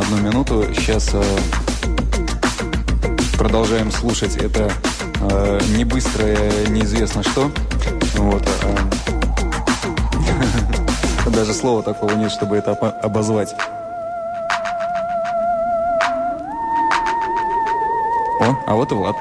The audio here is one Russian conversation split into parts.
одну минуту. Сейчас э, продолжаем слушать это э, не быстрое, неизвестно что. Вот. Э, даже слова такого нет, чтобы это обозвать. О, а вот и Влад.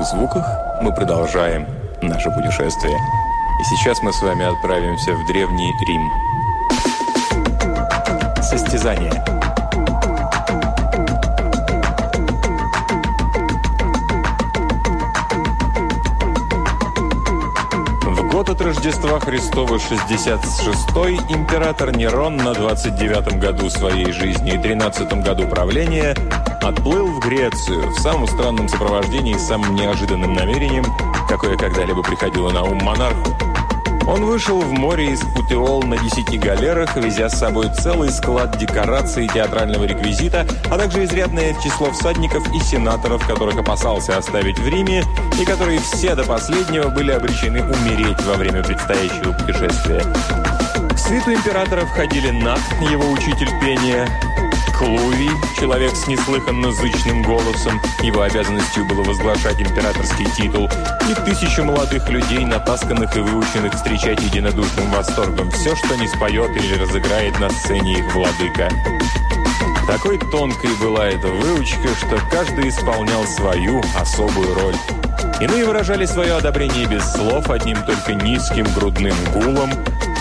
Волшебных звуках мы продолжаем наше путешествие. И сейчас мы с вами отправимся в Древний Рим. Состязание. В год от Рождества Христова 66-й император Нерон на 29-м году своей жизни и 13-м году правления отплыл в Грецию в самом странном сопровождении и самым неожиданным намерением, какое когда-либо приходило на ум монарху. Он вышел в море из Путеол на десяти галерах, везя с собой целый склад декораций и театрального реквизита, а также изрядное число всадников и сенаторов, которых опасался оставить в Риме, и которые все до последнего были обречены умереть во время предстоящего путешествия. В свиту императора входили Нат, его учитель пения, Клуви, человек с неслыханно зычным голосом, его обязанностью было возглашать императорский титул, и тысячу молодых людей, натасканных и выученных встречать единодушным восторгом все, что не споет или разыграет на сцене их владыка. Такой тонкой была эта выучка, что каждый исполнял свою особую роль. Иные выражали свое одобрение без слов, одним только низким грудным гулом,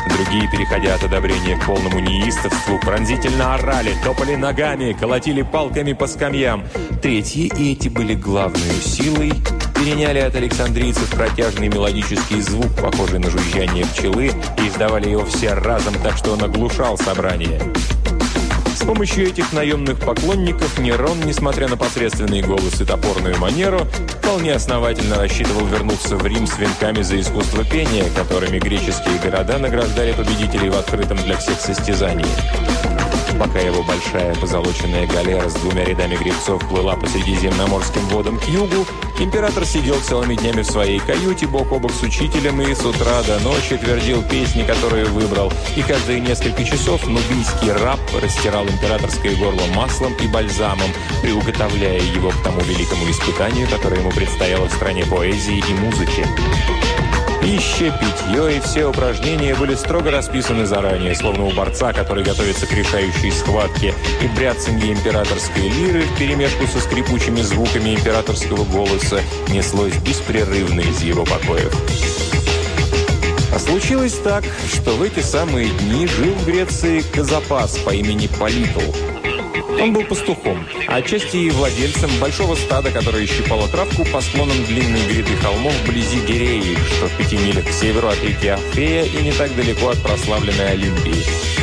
Другие, переходя от одобрения к полному неистовству, пронзительно орали, топали ногами, колотили палками по скамьям. Третьи, и эти были главной силой, переняли от александрийцев протяжный мелодический звук, похожий на жужжание пчелы, и издавали его все разом так, что он оглушал собрание. С помощью этих наемных поклонников Нерон, несмотря на посредственный голос и топорную манеру, вполне основательно рассчитывал вернуться в Рим с венками за искусство пения, которыми греческие города награждали победителей в открытом для всех состязании. Пока его большая позолоченная галера с двумя рядами гребцов плыла по Средиземноморским водам к югу, император сидел целыми днями в своей каюте бок о бок с учителем и с утра до ночи твердил песни, которые выбрал, и каждые несколько часов нубийский раб растирал императорское горло маслом и бальзамом, приуготовляя его к тому великому испытанию, которое ему предстояло в стране поэзии и музыки. Пища, питье и все упражнения были строго расписаны заранее, словно у борца, который готовится к решающей схватке, и бряцанье императорской лиры в перемешку со скрипучими звуками императорского голоса неслось беспрерывно из его покоев. А случилось так, что в эти самые дни жил в Греции Казапас по имени Политл – он был пастухом, а отчасти и владельцем большого стада, которое щипало травку по склонам длинной гряды холмов вблизи Гиреи, что в пяти милях к северу от реки Афея и не так далеко от прославленной Олимпии.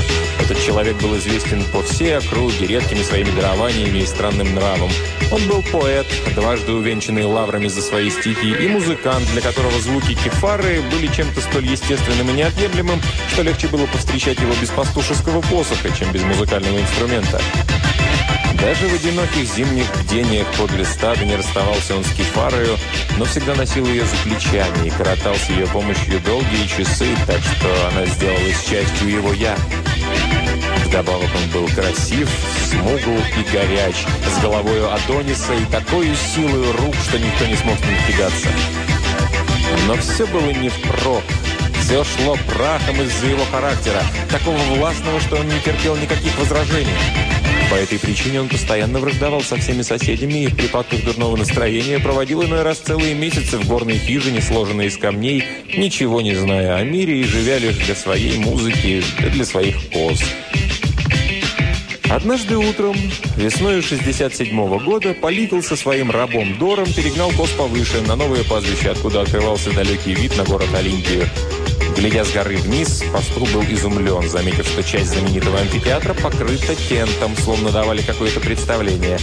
Этот человек был известен по всей округе редкими своими дарованиями и странным нравом. Он был поэт, дважды увенчанный лаврами за свои стихи, и музыкант, для которого звуки кефары были чем-то столь естественным и неотъемлемым, что легче было повстречать его без пастушеского посоха, чем без музыкального инструмента. Даже в одиноких зимних бдениях подле стада не расставался он с кефарою, но всегда носил ее за плечами и коротал с ее помощью долгие часы, так что она сделалась частью его «я». Вдобавок он был красив, смугл и горяч, с головою Адониса и такой силой рук, что никто не смог с ним тягаться. Но все было не впрок. Все шло прахом из-за его характера, такого властного, что он не терпел никаких возражений. По этой причине он постоянно враждовал со всеми соседями и в припадках дурного настроения проводил иной раз целые месяцы в горной хижине, сложенной из камней, ничего не зная о мире и живя лишь для своей музыки, для своих коз. Однажды утром, весной 67 -го года, Политл со своим рабом Дором перегнал коз повыше, на новое пастбище, откуда открывался далекий вид на город Олимпию. Глядя с горы вниз, пастух был изумлен, заметив, что часть знаменитого амфитеатра покрыта тентом, словно давали какое-то представление.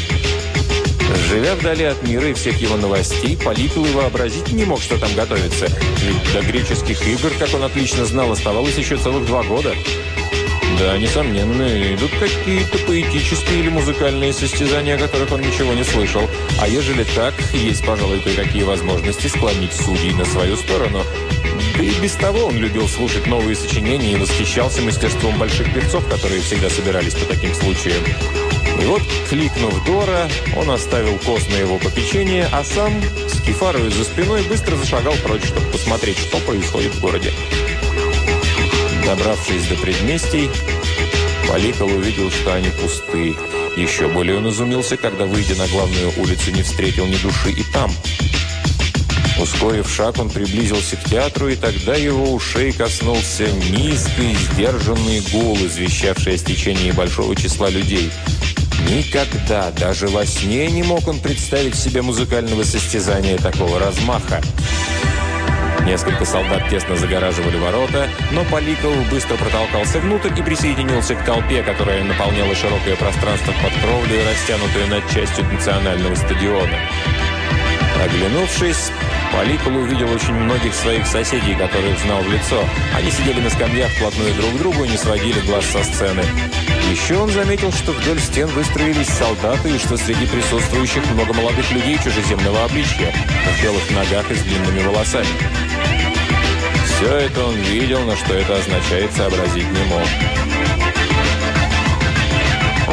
Живя вдали от мира и всех его новостей, Полипил и вообразить не мог, что там готовится. Ведь до греческих игр, как он отлично знал, оставалось еще целых два года. Да, несомненно, идут какие-то поэтические или музыкальные состязания, о которых он ничего не слышал. А ежели так, есть, пожалуй, кое-какие возможности склонить судей на свою сторону. Да и без того он любил слушать новые сочинения и восхищался мастерством больших певцов, которые всегда собирались по таким случаям. И вот, кликнув Дора, он оставил Кос на его попечение, а сам, с кефарой за спиной, быстро зашагал прочь, чтобы посмотреть, что происходит в городе. Добравшись до предместий, Поликол увидел, что они пусты. Еще более он изумился, когда, выйдя на главную улицу, не встретил ни души и там. Ускорив шаг, он приблизился к театру, и тогда его ушей коснулся низкий, сдержанный гул, извещавший о стечении большого числа людей. Никогда, даже во сне не мог он представить себе музыкального состязания такого размаха. Несколько солдат тесно загораживали ворота, но Поликов быстро протолкался внутрь и присоединился к толпе, которая наполняла широкое пространство под кровлей, растянутое над частью национального стадиона. Оглянувшись, Поликул увидел очень многих своих соседей, которых знал в лицо. Они сидели на скамьях вплотную друг к другу и не сводили глаз со сцены. Еще он заметил, что вдоль стен выстроились солдаты и что среди присутствующих много молодых людей чужеземного обличья, в белых ногах и с длинными волосами. Все это он видел, но что это означает, сообразить не мог.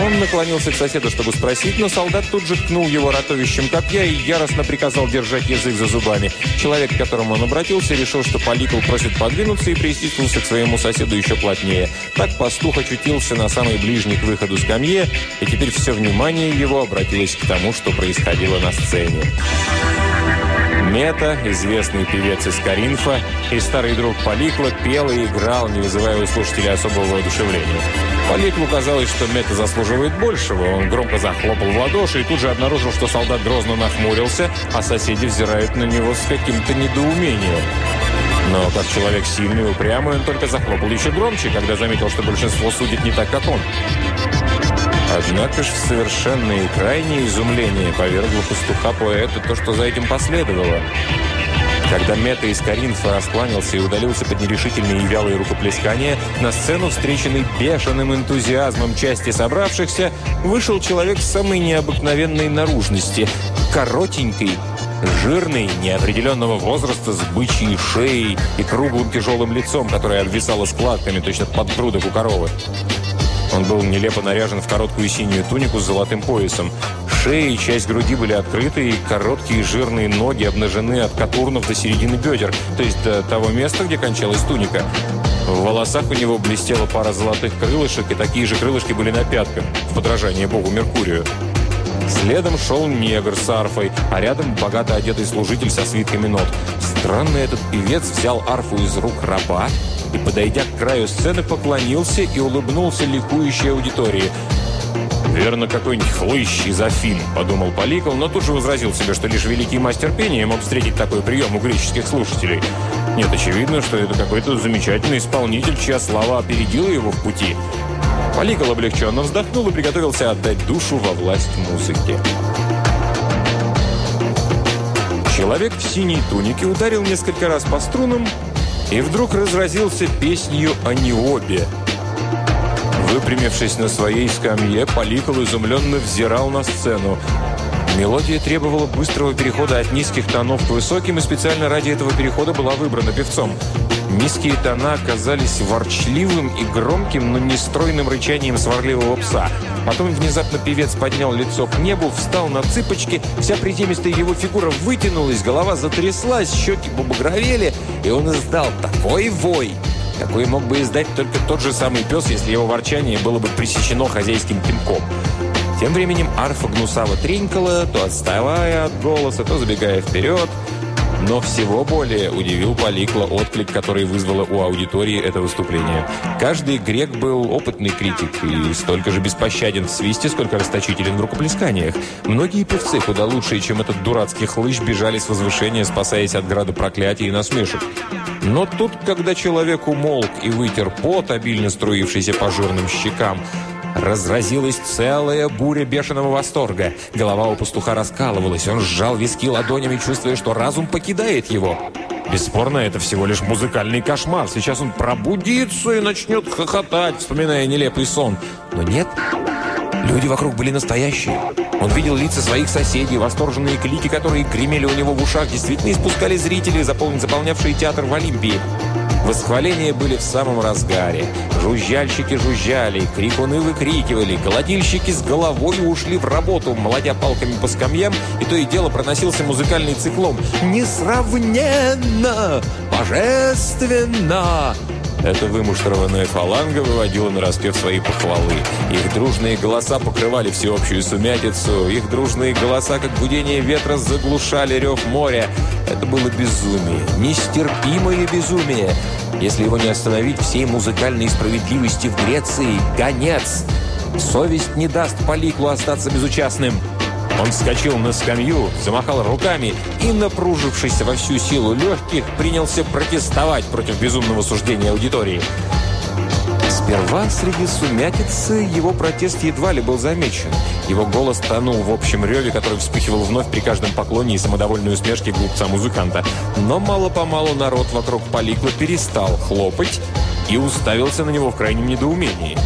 Он наклонился к соседу, чтобы спросить, но солдат тут же ткнул его ратовищем копья и яростно приказал держать язык за зубами. Человек, к которому он обратился, решил, что Поликл просит подвинуться и присутствовался к своему соседу еще плотнее. Так пастух очутился на самой ближней к выходу скамье, и теперь все внимание его обратилось к тому, что происходило на сцене. Мета, известный певец из Каринфа, и старый друг Поликла пел и играл, не вызывая у слушателей особого воодушевления. Поликлу казалось, что Мета заслуживает большего. Он громко захлопал в ладоши и тут же обнаружил, что солдат грозно нахмурился, а соседи взирают на него с каким-то недоумением. Но как человек сильный и упрямый, он только захлопал еще громче, когда заметил, что большинство судит не так, как он. Однако ж в совершенное и крайнее изумление повергло пастуха поэта то, что за этим последовало. Когда Мета из Каринфа раскланялся и удалился под нерешительные и вялые рукоплескания, на сцену, встреченный бешеным энтузиазмом части собравшихся, вышел человек самой необыкновенной наружности, коротенький, жирный, неопределенного возраста, с бычьей шеей и круглым тяжелым лицом, которое обвисало складками, точно подгрудок у коровы. Он был нелепо наряжен в короткую синюю тунику с золотым поясом. Шея и часть груди были открыты, и короткие жирные ноги обнажены от катурнов до середины бедер, то есть до того места, где кончалась туника. В волосах у него блестела пара золотых крылышек, и такие же крылышки были на пятках, в подражание богу Меркурию. Следом шел негр с арфой, а рядом богато одетый служитель со свитками нот. Странно этот певец взял арфу из рук раба и, подойдя к краю сцены, поклонился и улыбнулся ликующей аудитории. «Верно, какой-нибудь хлыщ из Афин», – подумал Поликол, но тут же возразил себе, что лишь великий мастер пения мог встретить такой прием у греческих слушателей. Нет, очевидно, что это какой-то замечательный исполнитель, чья слава опередила его в пути. Поликол облегченно вздохнул и приготовился отдать душу во власть музыки. Человек в синей тунике ударил несколько раз по струнам и вдруг разразился песнью о Необе. Выпрямившись на своей скамье, Поликол изумленно взирал на сцену. Мелодия требовала быстрого перехода от низких тонов к высоким, и специально ради этого перехода была выбрана певцом. Низкие тона оказались ворчливым и громким, но нестройным рычанием сварливого пса. Потом внезапно певец поднял лицо к небу, встал на цыпочки, вся приземистая его фигура вытянулась, голова затряслась, щеки побагровели, и он издал такой вой, какой мог бы издать только тот же самый пес, если его ворчание было бы пресечено хозяйским пинком. Тем временем арфа гнусаво тренькала, то отставая от голоса, то забегая вперед – но всего более удивил Поликла отклик, который вызвало у аудитории это выступление. Каждый грек был опытный критик и столько же беспощаден в свисте, сколько расточителен в рукоплесканиях. Многие певцы, куда лучшие, чем этот дурацкий хлыщ, бежали с возвышения, спасаясь от града проклятий и насмешек. Но тут, когда человек умолк и вытер пот, обильно струившийся по жирным щекам, Разразилась целая буря бешеного восторга. Голова у пастуха раскалывалась. Он сжал виски ладонями, чувствуя, что разум покидает его. Бесспорно, это всего лишь музыкальный кошмар. Сейчас он пробудится и начнет хохотать, вспоминая нелепый сон. Но нет, люди вокруг были настоящие. Он видел лица своих соседей, восторженные клики, которые гремели у него в ушах, действительно испускали зрители, заполнявшие театр в Олимпии. Восхваления были в самом разгаре. Жужжальщики жужжали, крикуны выкрикивали, колотильщики с головой ушли в работу, молодя палками по скамьям, и то и дело проносился музыкальный циклом. «Несравненно! Божественно!» Эта вымуштрованная фаланга выводила на распев свои похвалы. Их дружные голоса покрывали всеобщую сумятицу. Их дружные голоса, как гудение ветра, заглушали рев моря. Это было безумие. Нестерпимое безумие. Если его не остановить всей музыкальной справедливости в Греции, конец. Совесть не даст Поликлу остаться безучастным. Он вскочил на скамью, замахал руками и, напружившись во всю силу легких, принялся протестовать против безумного суждения аудитории. Сперва среди сумятицы его протест едва ли был замечен. Его голос тонул в общем реве, который вспыхивал вновь при каждом поклоне и самодовольной усмешке глупца-музыканта. Но мало-помалу народ вокруг Поликла перестал хлопать и уставился на него в крайнем недоумении.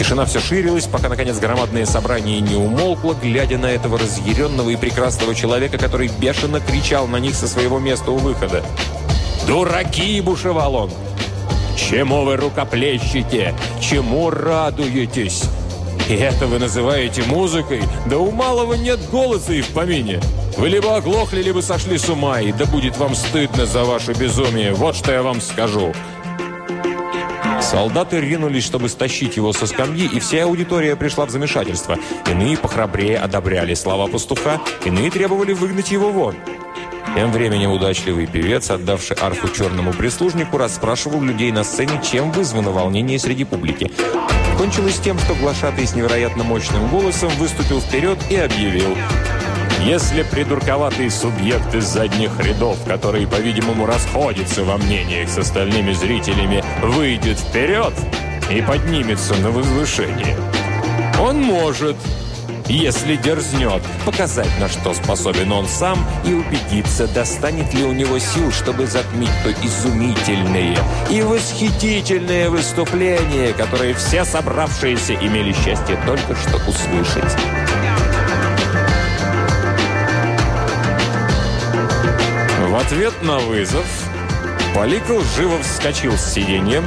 Тишина все ширилась, пока, наконец, громадное собрание не умолкло, глядя на этого разъяренного и прекрасного человека, который бешено кричал на них со своего места у выхода. «Дураки!» – бушевал он. «Чему вы рукоплещете? Чему радуетесь? И это вы называете музыкой? Да у малого нет голоса и в помине. Вы либо оглохли, либо сошли с ума, и да будет вам стыдно за ваше безумие. Вот что я вам скажу. Солдаты ринулись, чтобы стащить его со скамьи, и вся аудитория пришла в замешательство. Иные похрабрее одобряли слова пастуха, иные требовали выгнать его вон. Тем временем удачливый певец, отдавший арфу черному прислужнику, расспрашивал людей на сцене, чем вызвано волнение среди публики. Кончилось тем, что глашатый с невероятно мощным голосом выступил вперед и объявил если придурковатый субъект из задних рядов, который, по-видимому, расходится во мнениях с остальными зрителями, выйдет вперед и поднимется на возвышение, он может, если дерзнет, показать, на что способен он сам и убедиться, достанет ли у него сил, чтобы затмить то изумительное и восхитительное выступление, которое все собравшиеся имели счастье только что услышать. Ответ на вызов. Поликл живо вскочил с сиденьем,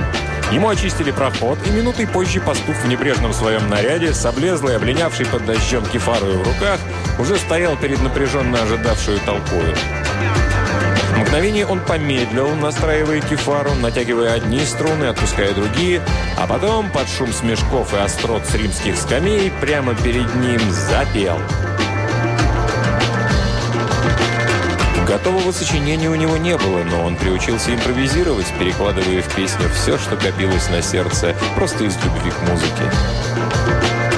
Ему очистили проход, и минутой позже пастух в небрежном своем наряде, с облезлой, облинявшей под дождем кефарою в руках, уже стоял перед напряженно ожидавшую толпою. В мгновение он помедлил, настраивая кефару, натягивая одни струны, отпуская другие, а потом, под шум смешков и острот с римских скамей, прямо перед ним запел – Готового сочинения у него не было, но он приучился импровизировать, перекладывая в песню все, что копилось на сердце, просто из любви к музыке.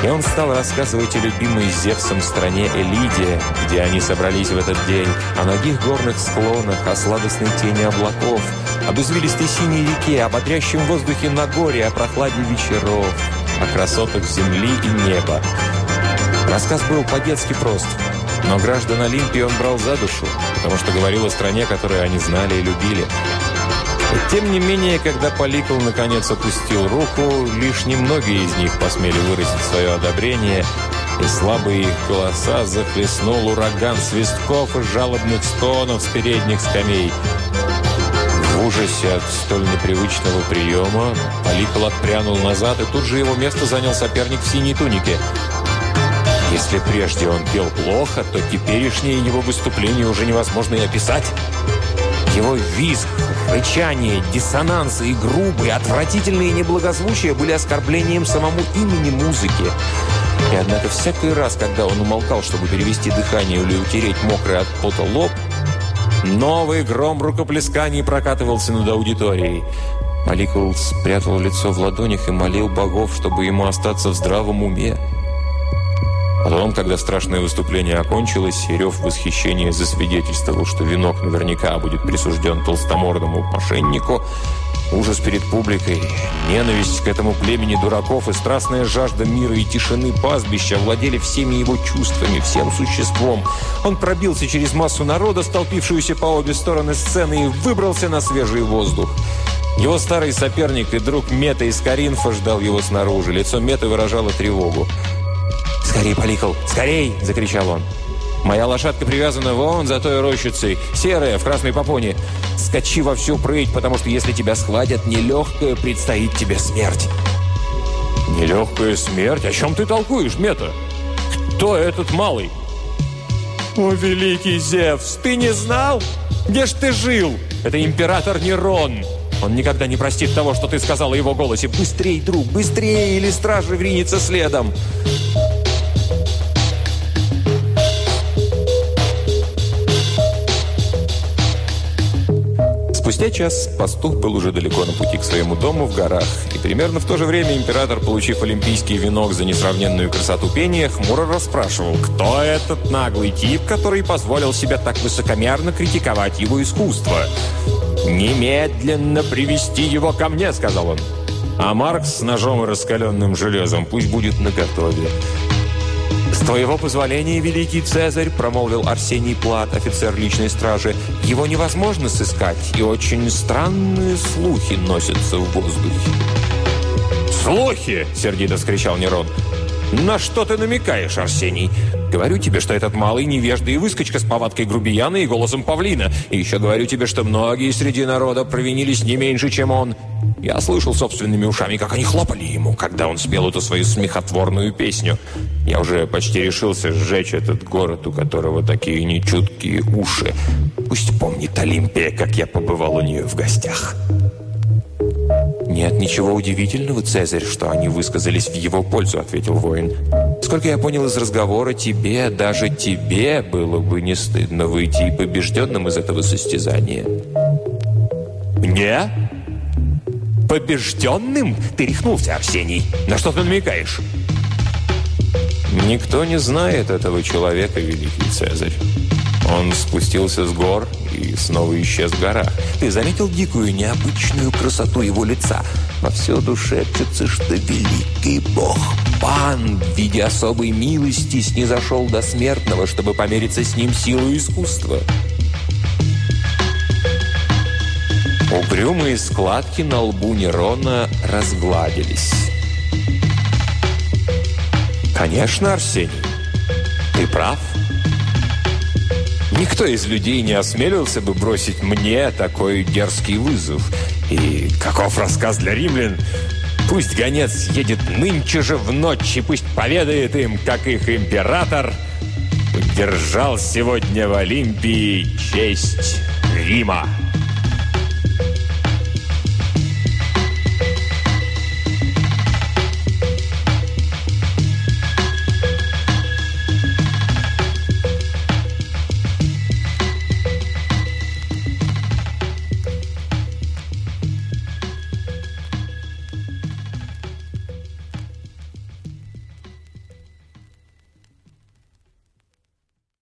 И он стал рассказывать о любимой Зевсом стране Элиде, где они собрались в этот день, о многих горных склонах, о сладостной тени облаков, об извилистой синей реке, о бодрящем воздухе на горе, о прохладе вечеров, о красотах земли и неба. Рассказ был по-детски прост – но граждан Олимпии он брал за душу, потому что говорил о стране, которую они знали и любили. И тем не менее, когда Поликл наконец опустил руку, лишь немногие из них посмели выразить свое одобрение, и слабые их голоса захлестнул ураган свистков и жалобных стонов с передних скамей. В ужасе от столь непривычного приема Поликл отпрянул назад, и тут же его место занял соперник в синей тунике – если прежде он пел плохо, то теперешнее его выступление уже невозможно и описать. Его визг, рычание, диссонансы и грубые, отвратительные неблагозвучия были оскорблением самому имени музыки. И однако всякий раз, когда он умолкал, чтобы перевести дыхание или утереть мокрый от пота лоб, новый гром рукоплесканий прокатывался над аудиторией. Маликул спрятал лицо в ладонях и молил богов, чтобы ему остаться в здравом уме. Потом, когда страшное выступление окончилось, и рев восхищения засвидетельствовал, что венок наверняка будет присужден толстомордому мошеннику, Ужас перед публикой, ненависть к этому племени дураков и страстная жажда мира и тишины пастбища владели всеми его чувствами, всем существом. Он пробился через массу народа, столпившуюся по обе стороны сцены, и выбрался на свежий воздух. Его старый соперник и друг Мета из Каринфа ждал его снаружи. Лицо Мета выражало тревогу. «Скорей, Поликл! Скорей!» – закричал он. Моя лошадка привязана вон за той рощицей, серая, в красной попоне. Скачи во всю прыть, потому что если тебя схватят, нелегкая предстоит тебе смерть». «Нелегкая смерть? О чем ты толкуешь, Мета? Кто этот малый?» «О, великий Зевс, ты не знал? Где ж ты жил? Это император Нерон!» Он никогда не простит того, что ты сказал о его голосе. «Быстрей, друг, быстрее, или стражи вринется следом!» Спустя час пастух был уже далеко на пути к своему дому в горах, и примерно в то же время император, получив олимпийский венок за несравненную красоту пения, хмуро расспрашивал, кто этот наглый тип, который позволил себе так высокомерно критиковать его искусство. «Немедленно привести его ко мне», — сказал он. А Маркс с ножом и раскаленным железом пусть будет наготове. «С твоего позволения, великий Цезарь», – промолвил Арсений Плат, офицер личной стражи, – «его невозможно сыскать, и очень странные слухи носятся в воздухе». «Слухи!» – сердито скричал Нерон. «На что ты намекаешь, Арсений? Говорю тебе, что этот малый невежда и выскочка с повадкой грубияна и голосом павлина. И еще говорю тебе, что многие среди народа провинились не меньше, чем он. Я слышал собственными ушами, как они хлопали ему, когда он спел эту свою смехотворную песню. Я уже почти решился сжечь этот город, у которого такие нечуткие уши. Пусть помнит Олимпия, как я побывал у нее в гостях». «Нет ничего удивительного, Цезарь, что они высказались в его пользу», — ответил воин. «Сколько я понял из разговора, тебе, даже тебе было бы не стыдно выйти побежденным из этого состязания». «Мне? Побежденным? Ты рехнулся, Арсений. На что ты намекаешь?» «Никто не знает этого человека, великий Цезарь. Он спустился с гор и снова исчез в горах. Ты заметил дикую, необычную красоту его лица? Повсюду шепчется, что великий бог Пан в виде особой милости снизошел до смертного, чтобы помериться с ним силу искусства. Угрюмые складки на лбу Нерона разгладились. «Конечно, Арсений, ты прав». Никто из людей не осмелился бы бросить мне такой дерзкий вызов. И каков рассказ для римлян? Пусть гонец едет нынче же в ночь, и пусть поведает им, как их император удержал сегодня в Олимпии честь Рима.